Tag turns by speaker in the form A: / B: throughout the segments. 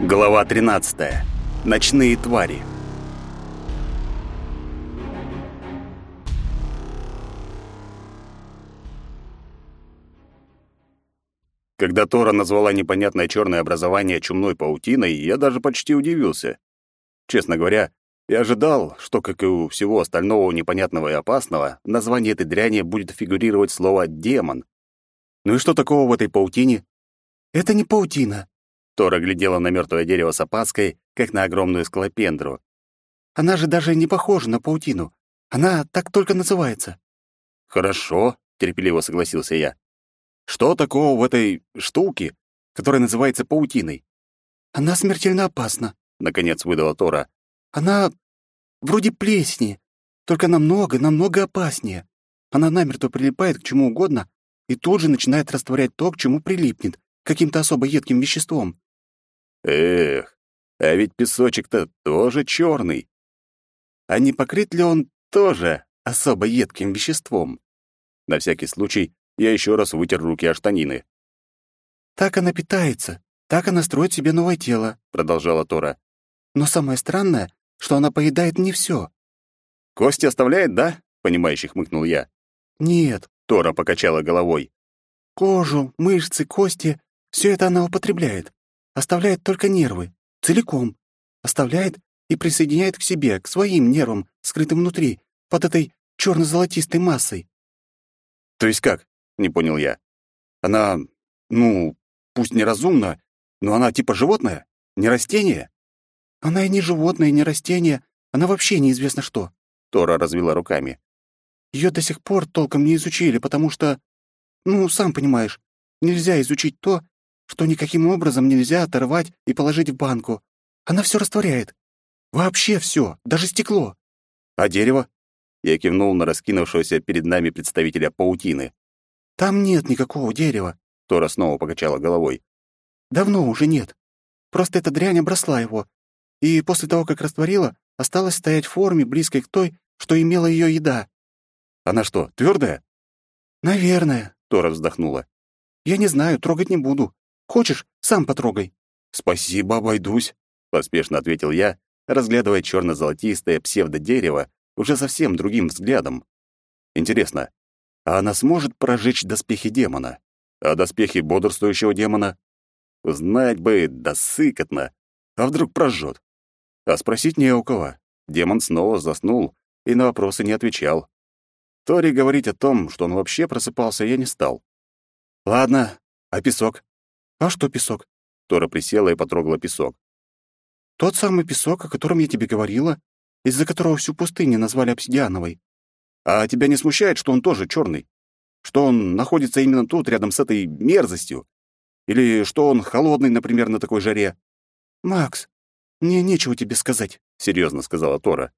A: Глава 13. Ночные твари. Когда Тора назвала непонятное черное образование чумной паутиной, я даже почти удивился. Честно говоря, я ожидал, что, как и у всего остального непонятного и опасного, в названии этой дряни будет фигурировать слово «демон». Ну и что такого в этой паутине?
B: «Это не паутина», —
A: Тора глядела на мертвое дерево с опаской, как на огромную скалопендру.
B: «Она же даже не похожа на паутину. Она так только называется».
A: «Хорошо», — терпеливо согласился я. Что такого в этой штуке, которая называется паутиной?
B: Она смертельно опасна,
A: наконец выдала Тора.
B: Она вроде плесени, только намного, намного опаснее. Она намертво прилипает к чему угодно и тут же начинает растворять то, к чему прилипнет, каким-то особо едким веществом.
A: Эх, а ведь песочек-то тоже черный. А не покрыт ли он тоже особо едким веществом? На всякий случай я еще раз вытер руки о штанины.
B: «Так она питается, так она строит себе новое тело», — продолжала Тора. «Но самое странное, что она поедает не все.
A: «Кости оставляет, да?» — понимающе хмыкнул я.
B: «Нет», —
A: Тора покачала головой.
B: «Кожу, мышцы, кости — все это она употребляет. Оставляет только нервы, целиком. Оставляет и присоединяет к себе, к своим нервам, скрытым внутри, под этой черно золотистой массой».
A: «То есть как?» не понял я. Она, ну, пусть неразумна, но она типа животное, не растение.
B: Она и не животное, и не растение, она вообще неизвестно что.
A: Тора развела руками.
B: Ее до сих пор толком не изучили, потому что, ну, сам понимаешь, нельзя изучить то, что никаким образом нельзя оторвать и положить в банку. Она все растворяет. Вообще все, даже стекло.
A: А дерево? Я кивнул на раскинувшегося перед нами представителя паутины.
B: «Там нет никакого дерева», —
A: Тора снова покачала головой.
B: «Давно уже нет. Просто эта дрянь обросла его, и после того, как растворила, осталась стоять в форме, близкой к той, что имела ее еда».
A: «Она что, твердая?
B: «Наверное», —
A: Тора вздохнула.
B: «Я не знаю, трогать не буду. Хочешь, сам потрогай».
A: «Спасибо, обойдусь», — поспешно ответил я, разглядывая черно-золотистое псевдодерево уже совсем другим взглядом. Интересно, а она сможет прожечь доспехи демона. А доспехи бодрствующего демона? Знать бы, да сыкотно. А вдруг прожжет? А спросить не у кого. Демон снова заснул и на вопросы не отвечал. Тори говорить о том, что он вообще просыпался, я не стал. Ладно, а песок?
B: А что песок?
A: Тора присела и потрогала песок.
B: Тот самый песок, о котором я тебе говорила, из-за которого всю пустыню назвали обсидиановой.
A: А тебя не смущает, что он тоже черный? Что он находится именно тут, рядом с этой мерзостью? Или что он холодный, например, на такой жаре?
B: Макс, мне нечего тебе сказать, серьезно сказала Тора.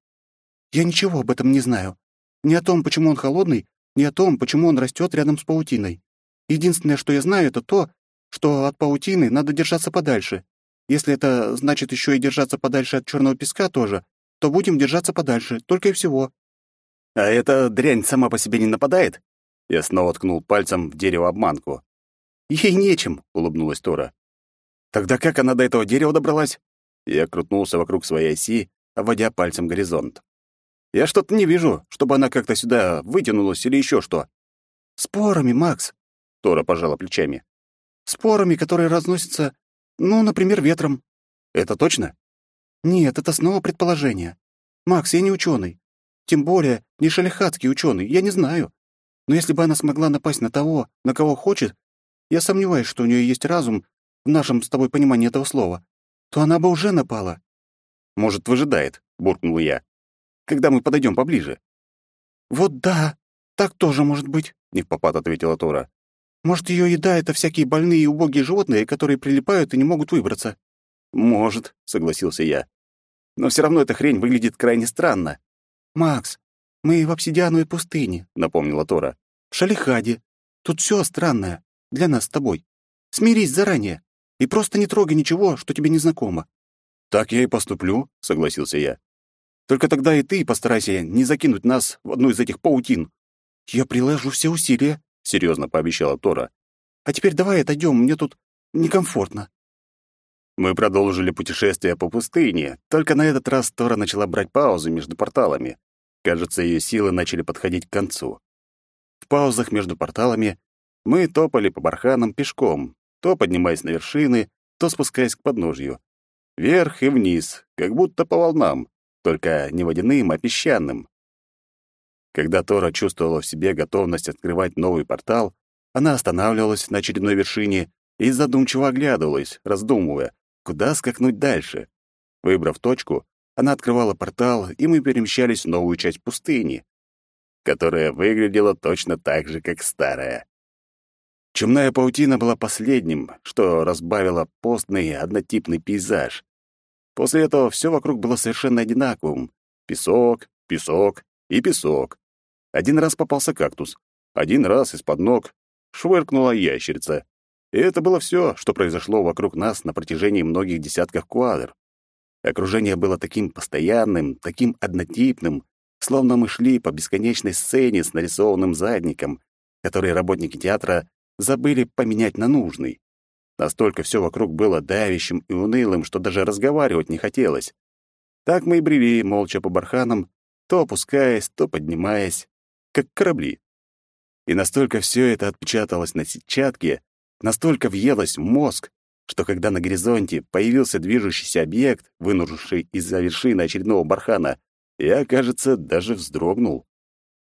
B: Я ничего об этом не знаю. Ни о том, почему он холодный, ни о том, почему он растет рядом с паутиной. Единственное, что я знаю, это то, что от паутины надо держаться подальше. Если это значит еще и держаться подальше от черного песка тоже, то будем держаться подальше, только и всего.
A: «А эта дрянь сама по себе не нападает?» Я снова ткнул пальцем в дерево обманку. «Ей нечем», — улыбнулась Тора. «Тогда как она до этого дерева добралась?» Я крутнулся вокруг своей оси, обводя пальцем горизонт. «Я что-то не вижу, чтобы она как-то сюда вытянулась или еще что».
B: «Спорами, Макс», —
A: Тора пожала плечами.
B: «Спорами, которые разносятся, ну, например, ветром».
A: «Это точно?»
B: «Нет, это снова предположение. Макс, я не ученый. Тем более не шалихатский ученый, я не знаю. Но если бы она смогла напасть на того, на кого хочет, я сомневаюсь, что у нее есть разум в нашем с тобой понимании этого слова, то она бы уже напала.
A: Может, выжидает, буркнул я. Когда мы подойдем поближе.
B: Вот да, так тоже может быть, не попад ответила Тора. Может, ее еда — это всякие больные и убогие животные, которые прилипают и не могут выбраться?
A: Может, согласился я. Но все равно эта хрень выглядит крайне странно.
B: «Макс, мы в обсидиановой пустыне», —
A: напомнила Тора.
B: «В Шалихаде. Тут все странное. Для нас с тобой. Смирись заранее и просто не трогай ничего, что тебе не знакомо».
A: «Так я и поступлю», — согласился я. «Только тогда и ты постарайся не закинуть нас в одну из этих паутин».
B: «Я приложу все усилия», — серьезно пообещала Тора. «А теперь давай отойдем, мне тут некомфортно».
A: Мы продолжили путешествие по пустыне, только на этот раз Тора начала брать паузы между порталами. Кажется, ее силы начали подходить к концу. В паузах между порталами мы топали по барханам пешком, то поднимаясь на вершины, то спускаясь к подножью. Вверх и вниз, как будто по волнам, только не водяным, а песчаным. Когда Тора чувствовала в себе готовность открывать новый портал, она останавливалась на очередной вершине и задумчиво оглядывалась, раздумывая, куда скакнуть дальше. Выбрав точку, она открывала портал, и мы перемещались в новую часть пустыни, которая выглядела точно так же, как старая. Чумная паутина была последним, что разбавило постный однотипный пейзаж. После этого все вокруг было совершенно одинаковым. Песок, песок и песок. Один раз попался кактус, один раз из-под ног швыркнула ящерица. И это было все, что произошло вокруг нас на протяжении многих десятков квадр. Окружение было таким постоянным, таким однотипным, словно мы шли по бесконечной сцене с нарисованным задником, который работники театра забыли поменять на нужный. Настолько все вокруг было давящим и унылым, что даже разговаривать не хотелось. Так мы и брели молча по барханам, то опускаясь, то поднимаясь, как корабли. И настолько все это отпечаталось на сетчатке, настолько въелось в мозг, что когда на горизонте появился движущийся объект, вынурнувший из-за вершины очередного бархана, я, кажется, даже вздрогнул.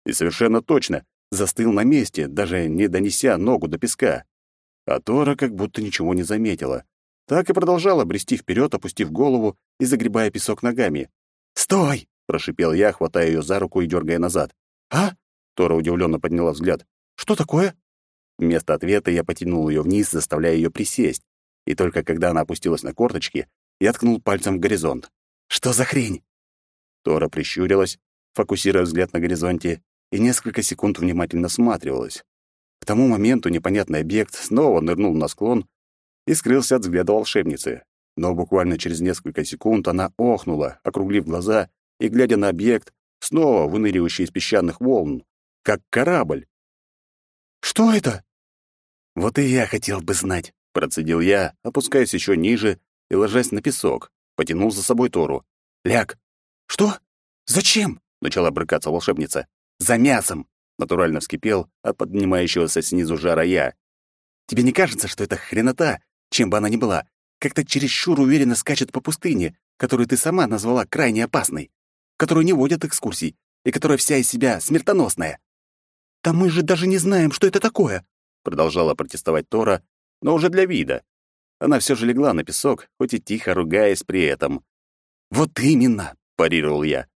A: И совершенно точно застыл на месте, даже не донеся ногу до песка. А Тора как будто ничего не заметила. Так и продолжала брести вперед, опустив голову и загребая песок ногами. «Стой!» — прошипел я, хватая ее за руку и дергая назад. «А?» — Тора удивленно подняла взгляд. «Что такое?» Вместо ответа я потянул ее вниз, заставляя ее присесть. И только когда она опустилась на корточки, я ткнул пальцем в горизонт. «Что за хрень?» Тора прищурилась, фокусируя взгляд на горизонте, и несколько секунд внимательно всматривалась. К тому моменту непонятный объект снова нырнул на склон и скрылся от взгляда волшебницы. Но буквально через несколько секунд она охнула, округлив глаза и, глядя на объект, снова выныривающий из песчаных волн, как корабль. «Что это?» «Вот и я хотел бы знать», — процедил я, опускаясь еще ниже и ложась на песок, потянул за собой Тору. «Ляг!» «Что? Зачем?» — начала брыкаться волшебница. «За мясом!» — натурально вскипел от поднимающегося снизу жара я. «Тебе не кажется, что эта хренота, чем бы она ни была, как-то чересчур уверенно скачет по пустыне, которую ты сама назвала крайне опасной, которую не водят экскурсий и которая вся из себя смертоносная?» «Да мы же даже не знаем, что это такое!» продолжала протестовать Тора, но уже для вида. Она все же легла на песок, хоть и тихо ругаясь при этом. «Вот именно!» — парировал я.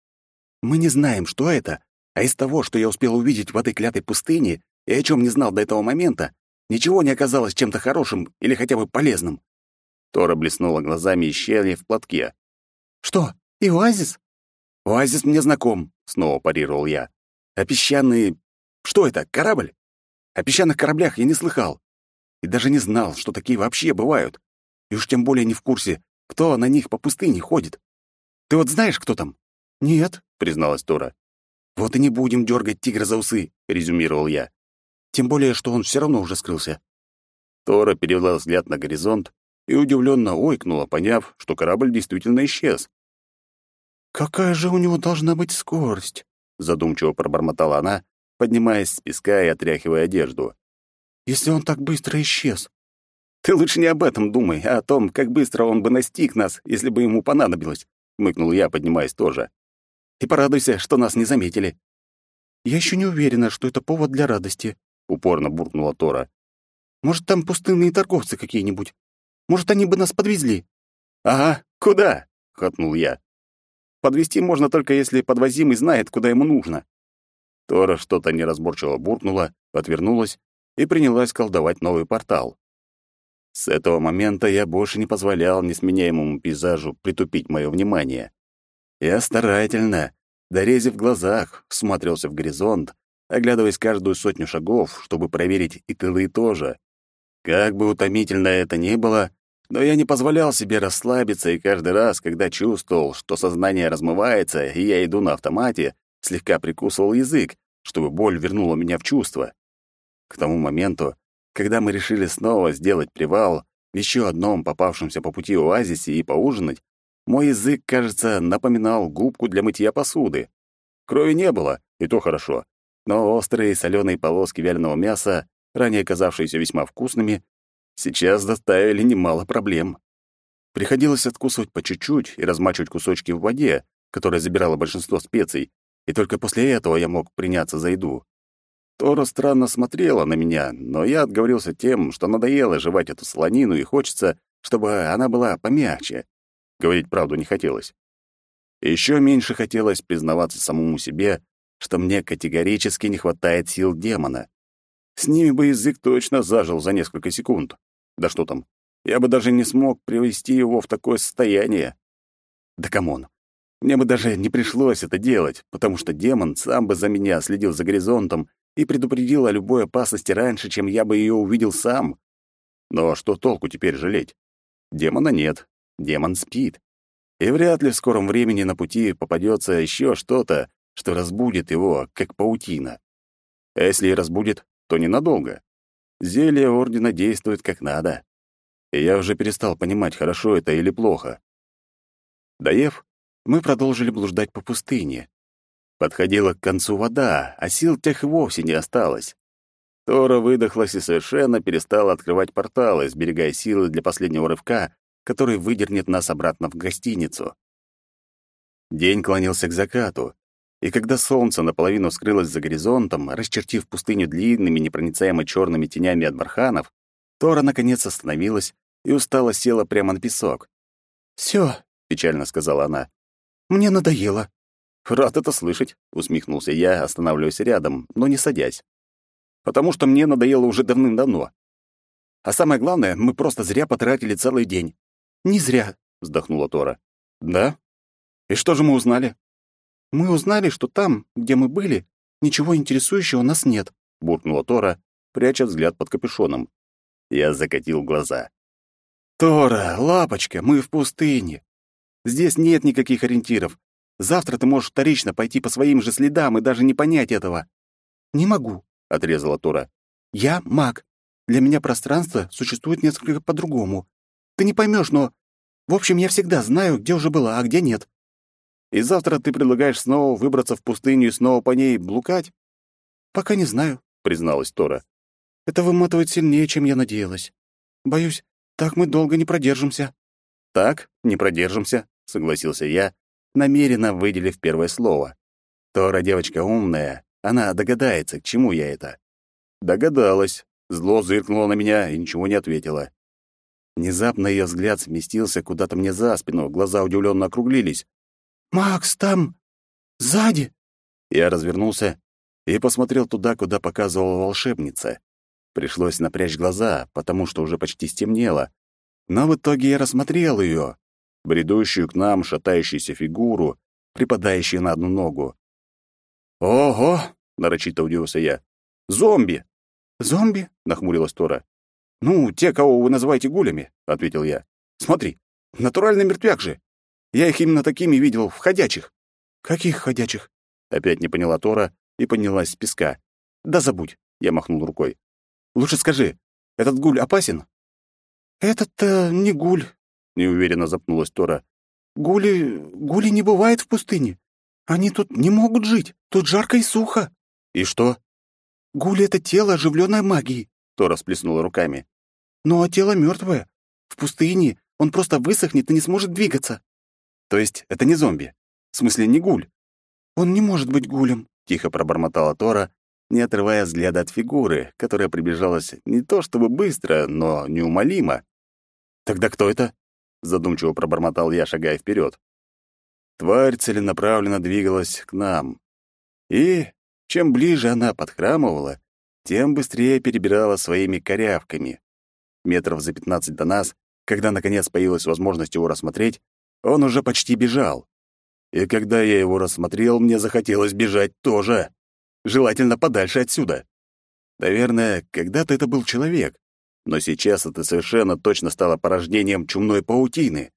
A: «Мы не знаем, что это, а из того, что я успел увидеть в этой клятой пустыне и о чем не знал до этого момента, ничего не оказалось чем-то хорошим или хотя бы полезным». Тора блеснула глазами и щели в платке. «Что, и оазис?» «Оазис мне знаком», — снова парировал я. «А песчаные... Что это, корабль?» О песчаных кораблях я не слыхал. И даже не знал, что такие вообще бывают. И уж тем более не в курсе, кто на них по пустыне ходит. Ты вот знаешь, кто там? Нет, призналась Тора. Вот и не будем дергать тигра за усы, резюмировал я. Тем более, что он все равно уже скрылся. Тора перевела взгляд на горизонт и удивленно ойкнула, поняв, что корабль действительно исчез. «Какая же у него должна быть скорость?» — задумчиво пробормотала она, поднимаясь с песка и отряхивая одежду. «Если он так быстро исчез?» «Ты лучше не об этом думай, а о том, как быстро он бы настиг нас, если бы ему понадобилось», — мыкнул я, поднимаясь тоже. «И порадуйся, что нас не заметили». «Я еще не уверена, что это повод для радости», — упорно буркнула Тора. «Может, там пустынные торговцы какие-нибудь? Может, они бы нас подвезли?» «Ага, куда?» — хотнул я. «Подвезти можно только, если подвозимый знает, куда ему нужно». Тора что-то неразборчиво буркнула, отвернулась и принялась колдовать новый портал. С этого момента я больше не позволял несменяемому пейзажу притупить мое внимание. Я старательно, дорезив глазах, всматривался в горизонт, оглядываясь каждую сотню шагов, чтобы проверить и тылы тоже. Как бы утомительно это ни было, но я не позволял себе расслабиться, и каждый раз, когда чувствовал, что сознание размывается, и я иду на автомате, слегка прикусывал язык, чтобы боль вернула меня в чувство. К тому моменту, когда мы решили снова сделать привал, в еще одном попавшемся по пути оазисе и поужинать, мой язык, кажется, напоминал губку для мытья посуды. Крови не было, и то хорошо. Но острые соленые полоски вяленого мяса, ранее казавшиеся весьма вкусными, сейчас доставили немало проблем. Приходилось откусывать по чуть-чуть и размачивать кусочки в воде, которая забирала большинство специй, и только после этого я мог приняться за еду. Тора странно смотрела на меня, но я отговорился тем, что надоело жевать эту солонину и хочется, чтобы она была помягче. Говорить правду не хотелось. Еще меньше хотелось признаваться самому себе, что мне категорически не хватает сил демона. С ними бы язык точно зажил за несколько секунд. Да что там, я бы даже не смог привести его в такое состояние. Да come on, мне бы даже не пришлось это делать, потому что демон сам бы за меня следил за горизонтом и предупредил о любой опасности раньше, чем я бы ее увидел сам. Но что толку теперь жалеть? Демона нет, демон спит. И вряд ли в скором времени на пути попадется еще что-то, что разбудит его, как паутина. А если и разбудит, то ненадолго. Зелье Ордена действует как надо. И я уже перестал понимать, хорошо это или плохо. Доев, мы продолжили блуждать по пустыне. Подходила к концу вода, а сил тех и вовсе не осталось. Тора выдохлась и совершенно перестала открывать порталы, сберегая силы для последнего рывка, который выдернет нас обратно в гостиницу. День клонился к закату, и когда солнце наполовину скрылось за горизонтом, расчертив пустыню длинными непроницаемо черными тенями от барханов, Тора наконец остановилась и устало села прямо на песок. «Всё», — печально сказала она, — «мне надоело». «Рад это слышать», — усмехнулся я, останавливаясь рядом, но не садясь. «Потому что мне надоело уже давным-давно. А самое главное, мы просто зря потратили целый день. «Не зря», — вздохнула Тора. «Да? И что же мы узнали?» «Мы узнали, что там, где мы были, ничего интересующего нас нет», — буркнула Тора, пряча взгляд под капюшоном. Я закатил глаза. «Тора, лапочка, мы в пустыне. Здесь нет никаких ориентиров. Завтра ты можешь вторично пойти по своим же следам и даже не понять этого». «Не могу», — отрезала Тора. «Я маг. Для меня пространство существует несколько по-другому. Ты не поймешь, но... В общем, я всегда знаю, где уже была, а где нет. И завтра ты предлагаешь снова выбраться в пустыню и снова по ней блукать? Пока не знаю, призналась Тора. Это выматывает сильнее, чем я надеялась. Боюсь, так мы долго не продержимся. Так, не продержимся, согласился я, намеренно выделив первое слово. Тора девочка умная, она догадается, к чему я это. Догадалась. Зло зыркнуло на меня и ничего не ответила. Внезапно ее взгляд сместился куда-то мне за спину, глаза удивленно округлились. «Макс, там... сзади!» Я развернулся и посмотрел туда, куда показывала волшебница. Пришлось напрячь глаза, потому что уже почти стемнело. Но в итоге я рассмотрел ее, бредущую к нам шатающуюся фигуру, припадающую на одну ногу. «Ого!» — нарочито удивился я. «Зомби!» «Зомби?» — нахмурилась Тора. «Ну, те, кого вы называете гулями», — ответил я. «Смотри, натуральный мертвяк же. Я их именно такими видел, в ходячих». «Каких ходячих?» Опять не поняла Тора и поднялась с песка. «Да забудь», — я махнул рукой. «Лучше скажи, этот гуль опасен?» «Этот-то не гуль», — неуверенно запнулась Тора. «Гули... гули не бывает в пустыне. Они тут не могут жить, тут жарко и сухо». «И что?» «Гули — это тело, оживленное магией», — Тора сплеснула руками. Ну а тело мертвое. В пустыне он просто высохнет и не сможет двигаться. То есть это не зомби? В смысле, не гуль? Он не может быть гулем, тихо пробормотала Тора, не отрывая взгляда от фигуры, которая приближалась не то чтобы быстро, но неумолимо. Тогда кто это? задумчиво пробормотал я, шагая вперед. Тварь целенаправленно двигалась к нам. И чем ближе она подхрамывала, тем быстрее перебирала своими корявками. Метров за пятнадцать до нас, когда наконец появилась возможность его рассмотреть, он уже почти бежал. И когда я его рассмотрел, мне захотелось бежать тоже. Желательно подальше отсюда. Наверное, когда-то это был человек, но сейчас это совершенно точно стало порождением чумной паутины.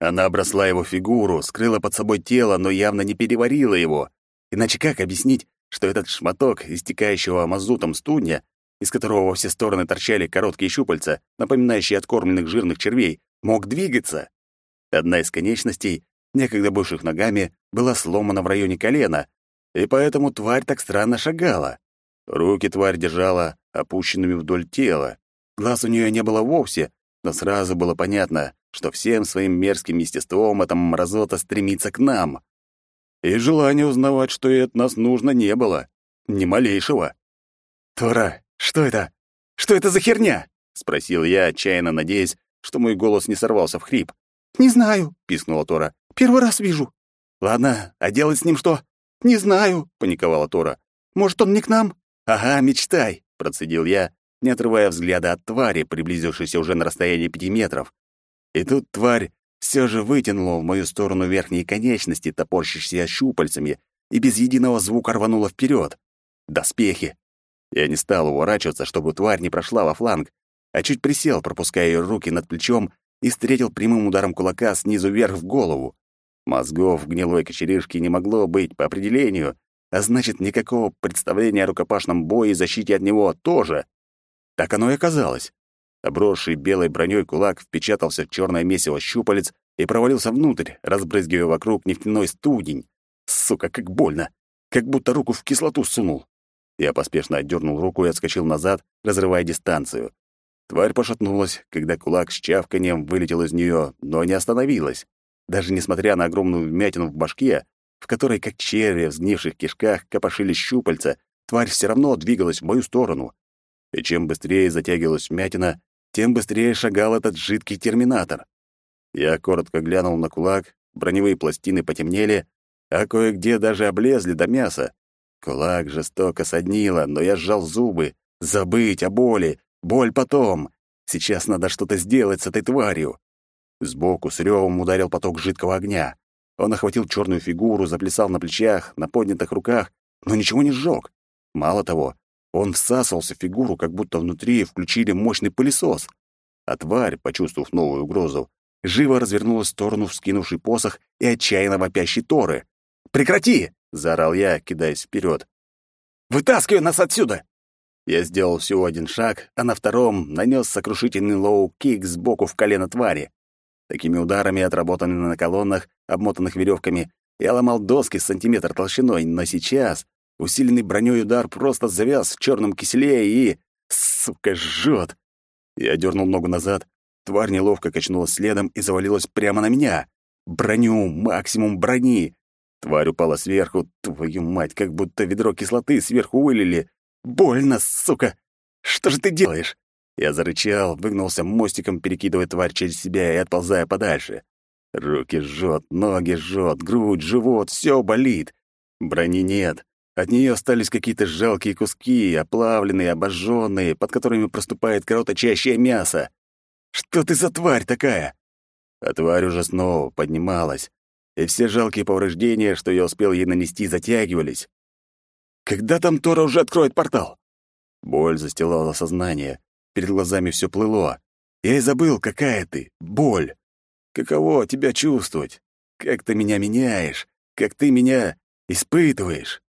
A: Она обросла его фигуру, скрыла под собой тело, но явно не переварила его. Иначе как объяснить, что этот шматок истекающего мазутом студня из которого во все стороны торчали короткие щупальца, напоминающие откормленных жирных червей, мог двигаться. Одна из конечностей, некогда бывших ногами, была сломана в районе колена, и поэтому тварь так странно шагала. Руки тварь держала опущенными вдоль тела. Глаз у нее не было вовсе, но сразу было понятно, что всем своим мерзким естеством эта мразота стремится к нам. И желания узнавать, что ей от нас нужно, не было. Ни малейшего. «Тора, что это? Что это за херня?» — спросил я, отчаянно надеясь, что мой голос не сорвался в хрип.
B: «Не знаю», — пискнула Тора. «Первый раз вижу».
A: «Ладно, а делать с ним что?»
B: «Не знаю», —
A: паниковала Тора.
B: «Может, он не к нам?»
A: «Ага, мечтай», — процедил я, не отрывая взгляда от твари, приблизившейся уже на расстояние пяти метров. И тут тварь все же вытянула в мою сторону верхние конечности, топорщащиеся щупальцами, и без единого звука рванула вперед. Доспехи! Я не стал уворачиваться, чтобы тварь не прошла во фланг, а чуть присел, пропуская ее руки над плечом, и встретил прямым ударом кулака снизу вверх в голову. Мозгов в гнилой кочерышке не могло быть по определению, а значит, никакого представления о рукопашном бое и защите от него тоже. Так оно и оказалось. Обросший белой броней кулак впечатался в черное месиво щупалец и провалился внутрь, разбрызгивая вокруг нефтяной студень. Сука, как больно! Как будто руку в кислоту сунул. Я поспешно отдернул руку и отскочил назад, разрывая дистанцию. Тварь пошатнулась, когда кулак с чавканием вылетел из нее, но не остановилась. Даже несмотря на огромную вмятину в башке, в которой, как черви в сгнивших кишках, копошились щупальца, тварь все равно двигалась в мою сторону. И чем быстрее затягивалась вмятина, тем быстрее шагал этот жидкий терминатор. Я коротко глянул на кулак, броневые пластины потемнели, а кое-где даже облезли до мяса. Кулак жестоко соднило, но я сжал зубы. Забыть о боли. Боль потом. Сейчас надо что-то сделать с этой тварью. Сбоку с ревом ударил поток жидкого огня. Он охватил черную фигуру, заплясал на плечах, на поднятых руках, но ничего не сжег. Мало того, он всасывался в фигуру, как будто внутри включили мощный пылесос. А тварь, почувствовав новую угрозу, живо развернулась в сторону вскинувший посох и отчаянно вопящей Торы. «Прекрати!» — заорал я, кидаясь вперед. «Вытаскивай нас отсюда!» Я сделал всего один шаг, а на втором нанес сокрушительный лоу-кик сбоку в колено твари. Такими ударами, отработанными на колоннах, обмотанных веревками, я ломал доски с сантиметр толщиной, но сейчас усиленный броней удар просто завяз в черном киселе и... Сука, жжет! Я дернул ногу назад, тварь неловко качнулась следом и завалилась прямо на меня. Броню, максимум брони. Тварь упала сверху, твою мать, как будто ведро кислоты сверху вылили. Больно, сука! Что же ты делаешь? Я зарычал, выгнулся мостиком, перекидывая тварь через себя и отползая подальше. Руки жжет, ноги жжет, грудь, живот, все болит. Брони нет. От нее остались какие-то жалкие куски, оплавленные, обожженные, под которыми проступает кровоточащее мясо. Что ты за тварь такая? А тварь уже снова поднималась, и все жалкие повреждения, что я успел ей нанести, затягивались. Когда там Тора уже откроет портал? Боль застилала сознание, Перед глазами все плыло. Я и забыл, какая ты, боль. Каково тебя чувствовать? Как ты меня меняешь? Как ты меня испытываешь?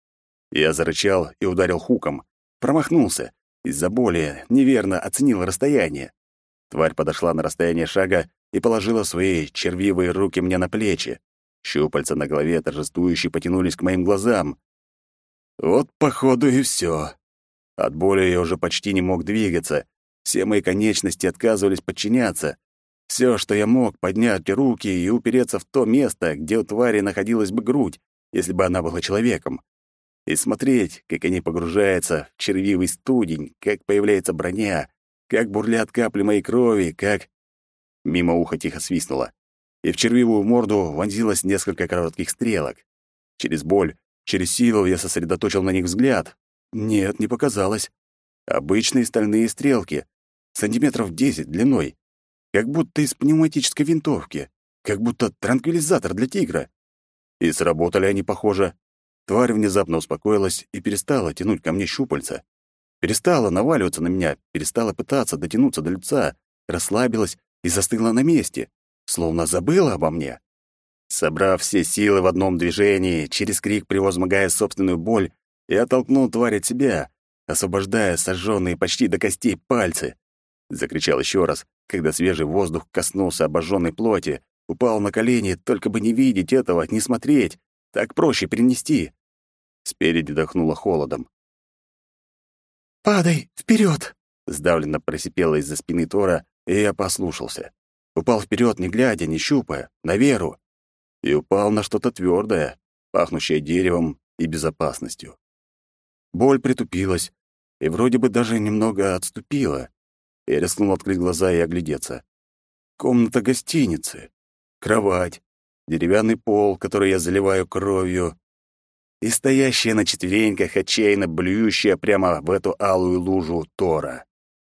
A: Я зарычал и ударил хуком. Промахнулся. Из-за боли неверно оценил расстояние. Тварь подошла на расстояние шага и положила свои червивые руки мне на плечи. Щупальца на голове торжествующе потянулись к моим глазам. Вот, походу, и все. От боли я уже почти не мог двигаться, все мои конечности отказывались подчиняться. Все, что я мог, поднять руки и упереться в то место, где у твари находилась бы грудь, если бы она была человеком. И смотреть, как они погружаются в червивый студень, как появляется броня, как бурлят капли моей крови, как... Мимо уха тихо свистнуло, и в червивую морду вонзилось несколько коротких стрелок. Через боль, через силу я сосредоточил на них взгляд. Нет, не показалось. Обычные стальные стрелки, сантиметров десять длиной, как будто из пневматической винтовки, как будто транквилизатор для тигра. И сработали они, похоже. Тварь внезапно успокоилась и перестала тянуть ко мне щупальца. Перестала наваливаться на меня, перестала пытаться дотянуться до лица, расслабилась и застыла на месте, словно забыла обо мне. Собрав все силы в одном движении, через крик превозмогая собственную боль, я оттолкнул тварь от себя, освобождая сожженные почти до костей пальцы. Закричал еще раз, когда свежий воздух коснулся обожженной плоти, упал на колени, только бы не видеть этого, не смотреть. Так проще перенести. Спереди дохнуло холодом.
B: «Падай вперед!
A: Сдавленно просипело из-за спины Тора, и я послушался. Упал вперед, не глядя, не щупая, на веру. И упал на что-то твердое, пахнущее деревом и безопасностью. Боль притупилась и вроде бы даже немного отступила. Я рискнул открыть глаза и оглядеться. Комната гостиницы, кровать, деревянный пол, который я заливаю кровью, и стоящая на четвереньках, отчаянно блюющая прямо в эту алую лужу Тора.